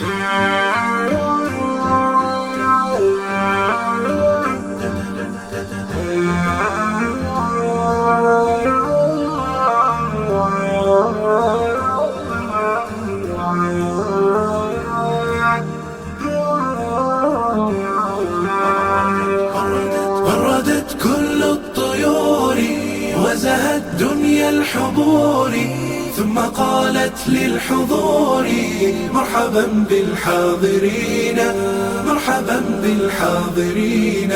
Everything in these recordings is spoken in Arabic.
بردت كل الطيور وزهت دنيا الحبور. ثم قالت للحضور مرحبا بالحاضرين مرحبا بالحاضرين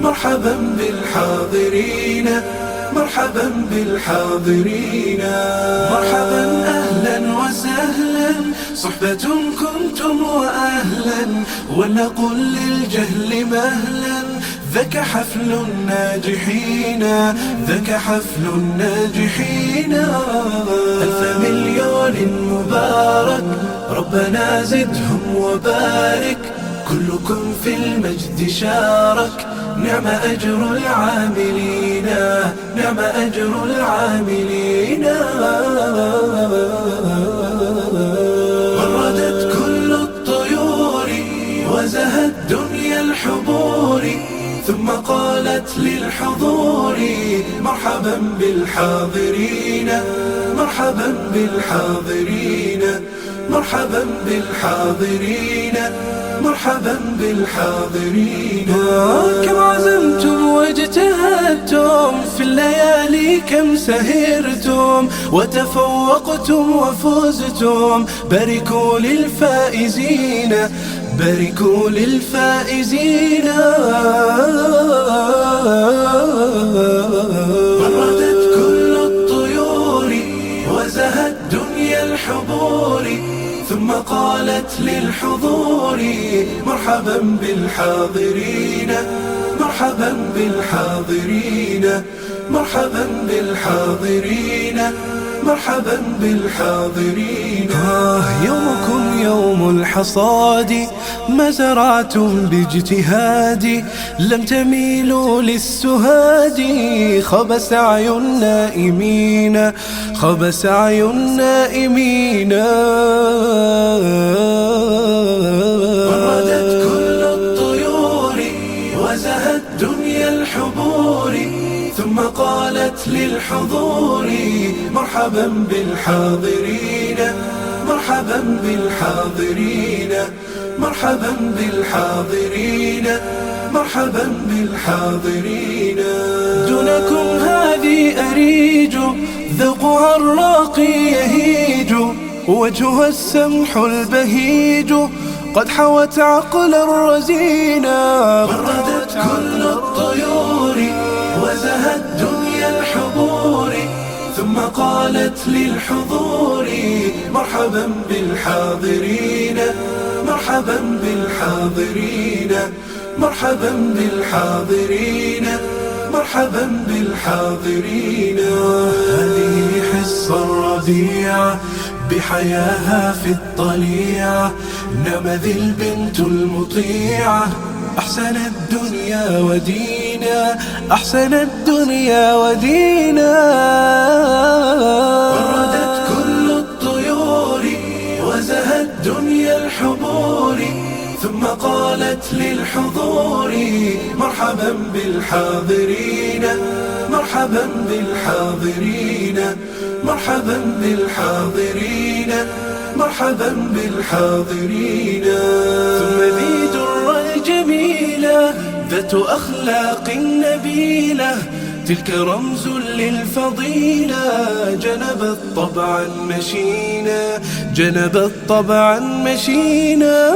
مرحبا بالحاضرين مرحبا بالحاضرين. مرحبا أهلا وسهلا صحبة كنتم وأهلا ولنقل للجهل مهلا. ذاك حفل الناجحين ذاك حفل الناجحين. ألف مليون مبارك ربنا زدهم وبارك. كلكم في المجد شارك. نعم أجر العاملين نعم أجر العاملين. وردت كل الطيور وزهت دنيا الحبور. ثم قالت للحضور مرحبا بالحاضرين مرحبا بالحاضرين مرحبا بالحاضرين مرحبا بالحاضرين. كم عزمتم واجتهدتم في الليالي كم سهرتم وتفوقتم وفزتم. باركوا للفائزين. باركوا للفائزين. بردت كل الطيور وزهت دنيا الحبور ثم قالت للحضور مرحبا بالحاضرين مرحبا بالحاضرين مرحبا بالحاضرين. مرحبا بالحاضرين. آه يومكم يوم الحصاد. ما زرعتم باجتهاد. لم تميلوا للسهاد. خاب سعي النائمين خاب سعي النائمين قالت للحضور مرحبا بالحاضرين مرحبا بالحاضرين مرحبا بالحاضرين مرحبا بالحاضرين. دونكم هذه أريج ذوقها الراقي يهيج وجهها السمح البهيج قد حوت عقلا رزينا بردت كل الطيور وزهت دنيا الحبور ثم قالت للحضور مرحبا بالحاضرين مرحبا بالحاضرين مرحبا بالحاضرين مرحبا بالحاضرين. هذه حصة الربيع بحياها في الطليعة نمذ البنت المطيعة. أحسن الدنيا ودينا أحسن الدنيا ودينا. وردت كل الطيور وزهت دنيا الحبور ثم قالت للحضور مرحبا بالحاضرين مرحبا بالحاضرين مرحبا بالحاضرين مرحبا بالحاضرين. ذات أخلاق نبيلة تلك رمز للفضيلة. جنبت طبعا مشينا جنبت طبعا مشينا.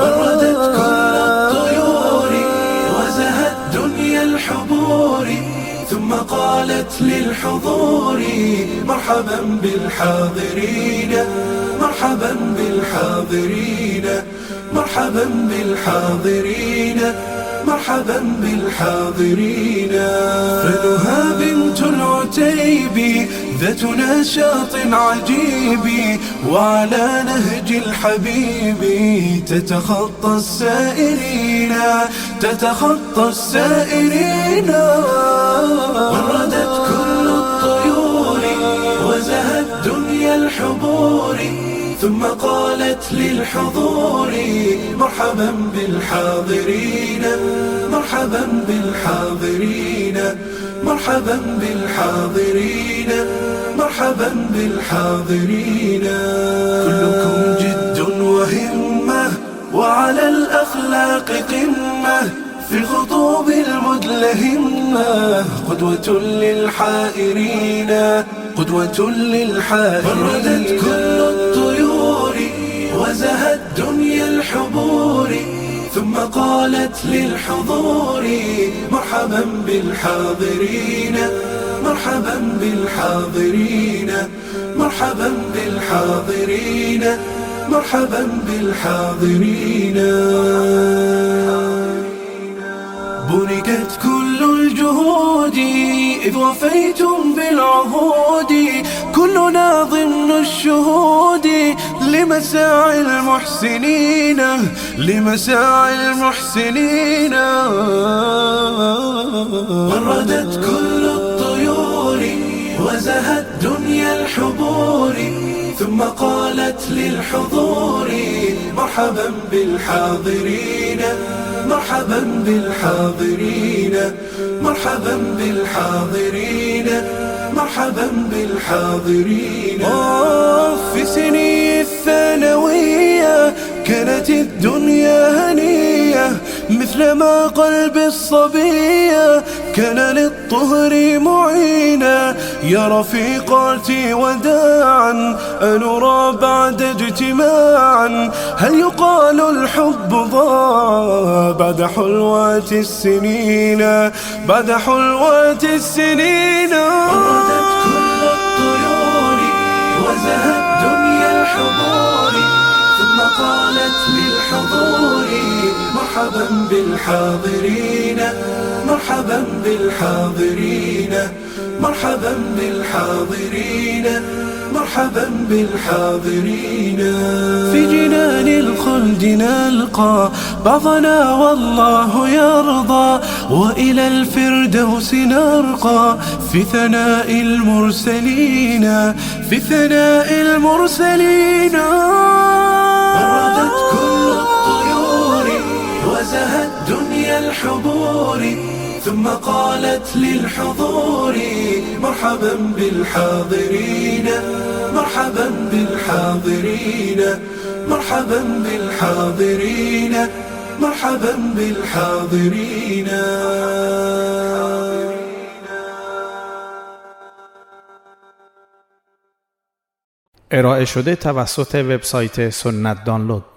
بردت كل الطيور وزهت دنيا الحبور ثم قالت للحضور مرحبا بالحاضرين مرحبا بالحاضرين مرحبا بالحاضرين. مرحبا بالحاضرين. فنها بنت العتيب ذات نشاط عجيب وعلى نهج الحبيب تتخطى السائرين تتخطى السائرين. وردت كل الطيور وزهت دنيا الحبور ثم قالت للحضور مرحبا بالحاضرين مرحبا بالحاضرين مرحبا بالحاضرين مرحبا بالحاضرين. كلكم جد وهمة وعلى الأخلاق قمة في الخطوب المدلهمة. قدوة للحائرين قدوة للحائرين. بردت كل الطيور وزهت دنيا قالت للحضور مرحبا بالحاضرين مرحبا بالحاضرين مرحبا بالحاضرين مرحبا بالحاضرين. بُرِكَتْ كل الجهود إذ وفيتم بالعهود كلنا ضمن الشهود لمساعي المحسنين لمساعي المحسنين. وردت كل الطيور وزهت دنيا الحبور ثم قالت للحضور مرحبا بالحاضرين مرحبا بالحاضرين مرحبا بالحاضرين مرحبا بالحاضرين. في سني الثانوية كانت الدنيا هنية مثلما قلب الصبية كان للطهر معينا يا رفيقاتي وداعا أنرى بعد اجتماعا. هل يقال الحب ضاع بعد حلوات السنين؟ بعد حلوات السنين. وردت كل الطيور وزهت دنيا الحضور ثم قالت للحضور مرحبا بالحاضرين مرحبا بالحاضرين مرحبا بالحاضرين مرحبا بالحاضرين. في جنان الخلد نلقى بعضنا والله يرضى وإلى الفردوس نرقى في ثناء المرسلين في ثناء المرسلين. وزهت دنيا الحبور ثم قالت للحضور مرحبا بالحاضرين مرحبا بالحاضرين مرحبا بالحاضرين مرحبا بالحاضرين. ارائه شده توسط وبسایت سنت دانلود.